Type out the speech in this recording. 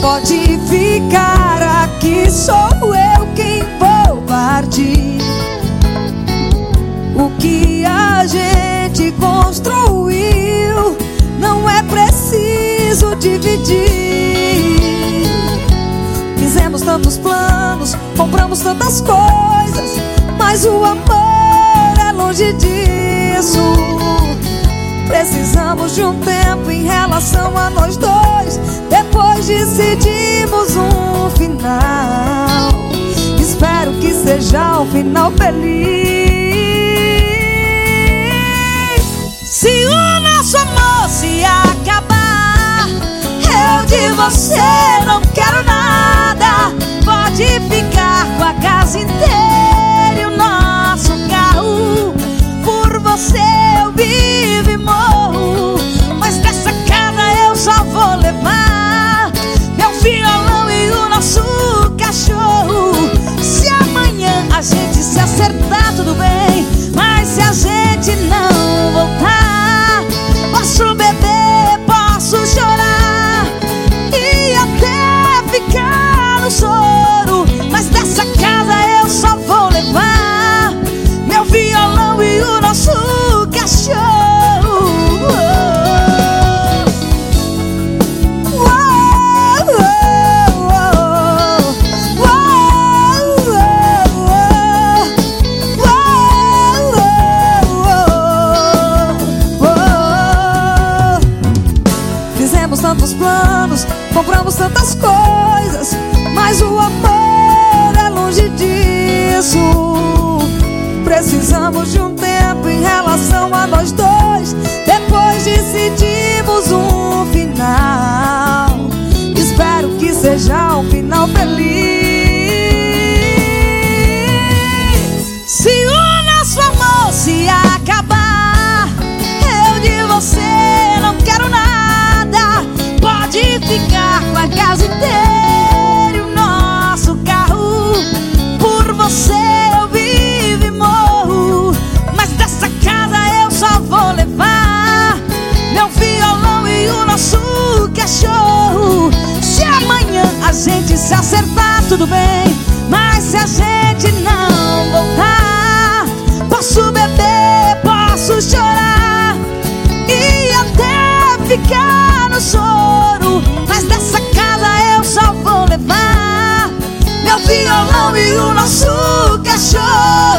Pode ficar aqui, sou eu quem vou partir. O que a gente construiu não é preciso dividir. Tantos planos, compramos tantas coisas, mas o amor é longe disso. Precisamos de um tempo em relação a nós dois decidimos um final. Espero que seja um final feliz. Se o nosso amor se acabar, eu de você não quero compramos tantas coisas, mas o amor é longe disso. Precisamos de um cachorro. Se amanhã a gente se acertar, tudo bem. Mas se a gente não voltar, posso beber, posso chorar e até ficar no choro. Mas dessa casa eu só vou levar meu violão e o nosso cachorro.